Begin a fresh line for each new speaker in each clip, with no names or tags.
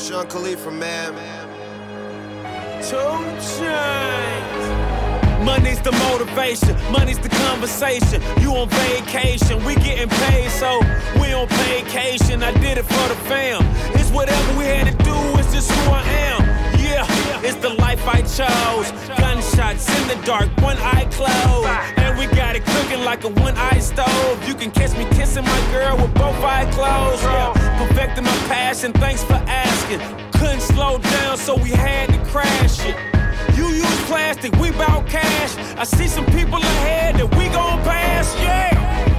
Sean Khalifa, man.
Two chains. Money's the motivation, money's the conversation. You on vacation, we getting paid, so we on vacation. I did it for the fam. It's whatever we had to do, it's just who I am. Yeah, it's the life I chose. Gunshots in the dark, one eye closed. We got it cooking like a one eye stove. You can catch me kissing my girl with both eyes closed. Yeah, perfecting my passion, thanks for asking. Couldn't slow down, so we had to crash it. You use plastic, we bout cash. I see some people ahead that we gon' pass, yeah.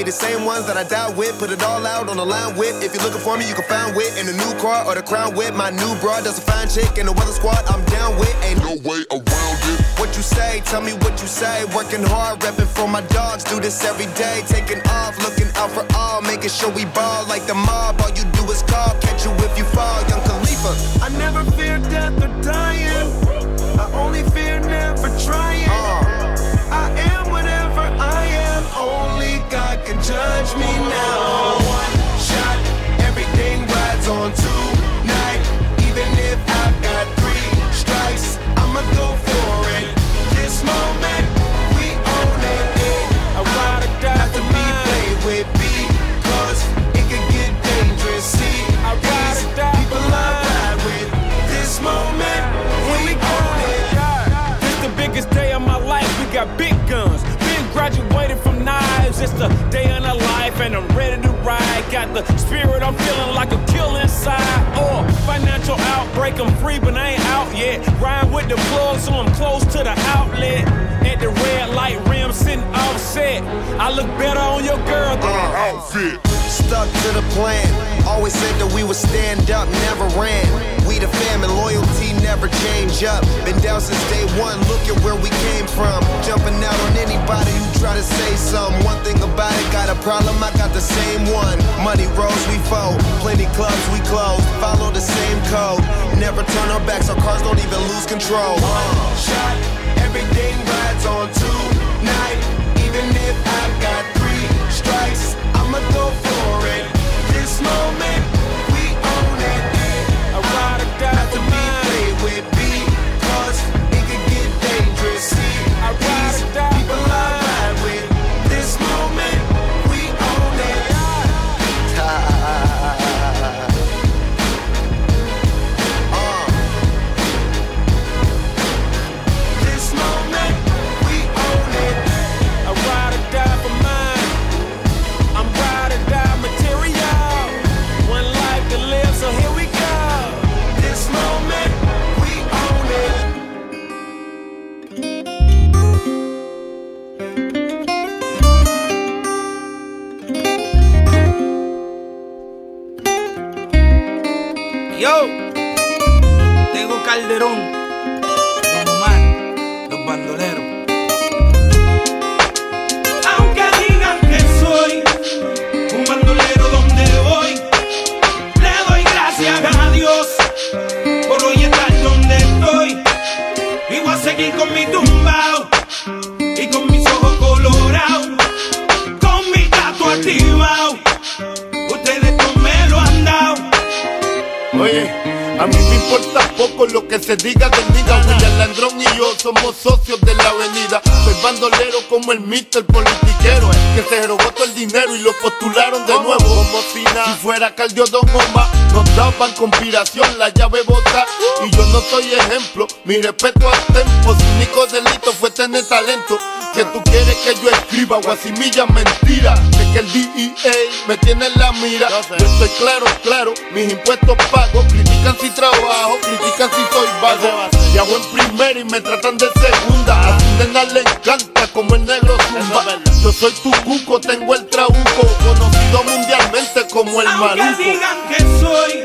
Be
the same ones that I die with. Put it all out on the line with. If you're looking for me, you can find wit in the new car or the crown with. My new broad does a fine chick in the weather squad. I'm down with. Ain't no way around it. What you say? Tell me what you say. Working hard, repping for my dogs. Do this every day. Taking off, looking out for all. Making sure we ball like the mob. All you do is call. Catch you if you fall. Young Khalifa.
I never fear death or dying. I only fear never trying. Uh. I am judge me now. One shot, everything rides on tonight. Even if I've got three strikes, I'ma go for it. This moment, we own it.
I ride or die
to be played with because it can get dangerous. See,
I ride or die
people I ride with. This moment, we own it.
This the biggest day of my life. We got big guns. Been graduated from. It's the day in the life, and I'm ready to ride. Got the spirit, I'm feeling like a kill inside. Oh, financial outbreak, I'm free, but I ain't out yet. Ride with the plug, so I'm close to the outlet. At the red light rim, sitting offset. I look better on your girl than uh, an outfit.
Stuck to the plan. Always said that we would stand up, never ran. We the fam and loyalty never change up. Been down since day one, look at where we came from. Jumping out on anybody who try to say some. One thing about it, got a problem, I got the same one. Money rolls, we fold. Plenty clubs, we close. Follow the same code. Never turn our backs, our cars don't even lose control.
One shot, everything
Calderón,
poco lo que se diga del nigga William Landrón y yo somos socios de la avenida bandolero como el mister politiquero Que se robó todo el dinero y lo postularon de nuevo. Como si si fuera Caldio Don Omar Nos daban conspiración, la llave bota. Y yo no soy ejemplo, mi respeto al tempo Su único delito fue tener talento. Que tú quieres que yo escriba guasimilla mentira. De que el DEA me tiene en la mira. Yo estoy claro, claro, mis impuestos pago Critican si trabajo, critican si soy vago. Viajo en primera y me tratan de segunda. A Sindena le encanta como el negro. Zumba Yo soy tu cuco, tengo el trabuco Conocido mundialmente como el
Aunque
maluco.
digan que soy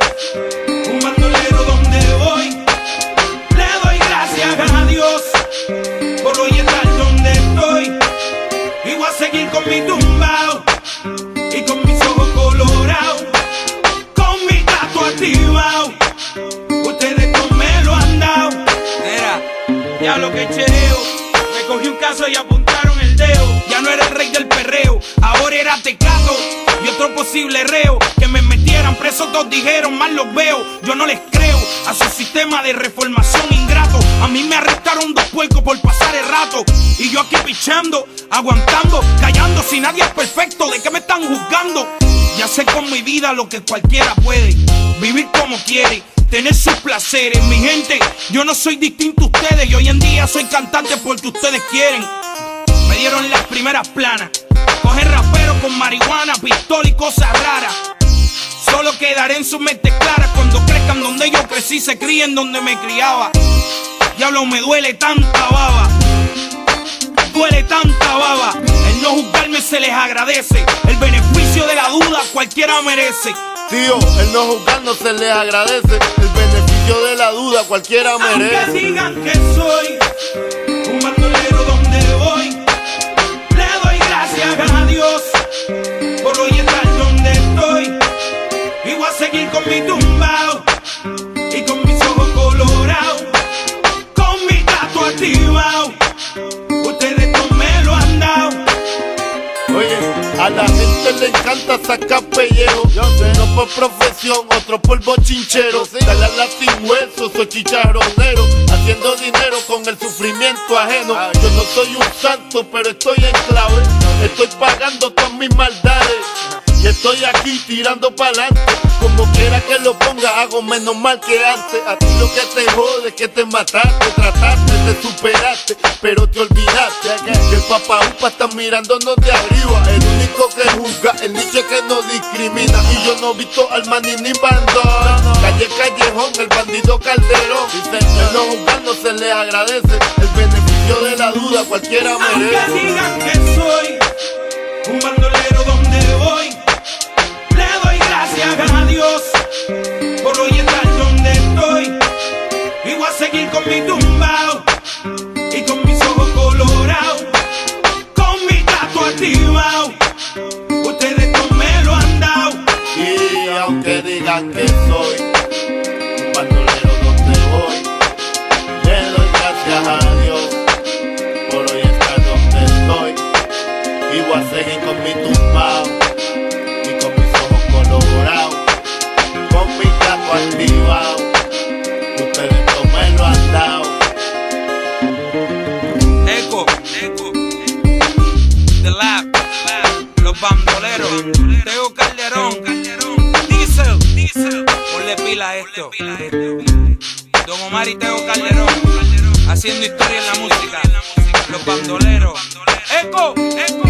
era. Y otro posible reo. Que me metieran preso, todos dijeron, mal los veo. Yo no les creo a su sistema de reformación ingrato. A mí me arrestaron dos puercos por pasar el rato. Y yo aquí pichando, aguantando, callando. Si nadie es perfecto, ¿de qué me están juzgando? Ya sé con mi vida lo que cualquiera puede. Vivir como quiere tener sus placeres. Mi gente, yo no soy distinto a ustedes y hoy en día soy cantante porque ustedes quieren. Me dieron las primeras planas. Coger rapero con marihuana, pistola y cosas raras. Solo quedaré en su mente clara cuando crezcan donde yo crecí, se críen donde me criaba. Diablo, me duele tanta baba. Duele tanta baba. El no juzgarme se les agradece. El beneficio de la duda cualquiera merece.
Tío, el no juzgar no se le agradece. El beneficio de la duda cualquiera
Aunque
merece.
digan que soy seguir con mi tumbao y con mis ojos colorados, con mi gato activado. Ustedes no me lo han dado.
Oye, a la gente le encanta sacar pellejo. Uno por profesión, otro por bochinchero. Dale a la sin hueso, soy chicharronero. Haciendo dinero con el sufrimiento ajeno. Yo no soy un santo, pero estoy en clave. Estoy pagando todas mis maldades. Y estoy aquí tirando pa'lante. Como quiera que lo ponga, hago menos mal que antes. A ti lo que te jode que te mataste, trataste de superarte, pero te olvidaste que el papá upa está mirándonos de arriba. El único que juzga, el nicho que no discrimina. Y yo no he visto al maní ni bandón. Calle Callejón, el bandido Calderón. El no juzgar no se le agradece. El beneficio de la duda cualquiera merece.
nome do Teo Calderón, Diesel, Diesel, ponle pila a esto. Don Omar y Teo Calderón, haciendo historia en la música. Los Bandoleros, Eco, Eco.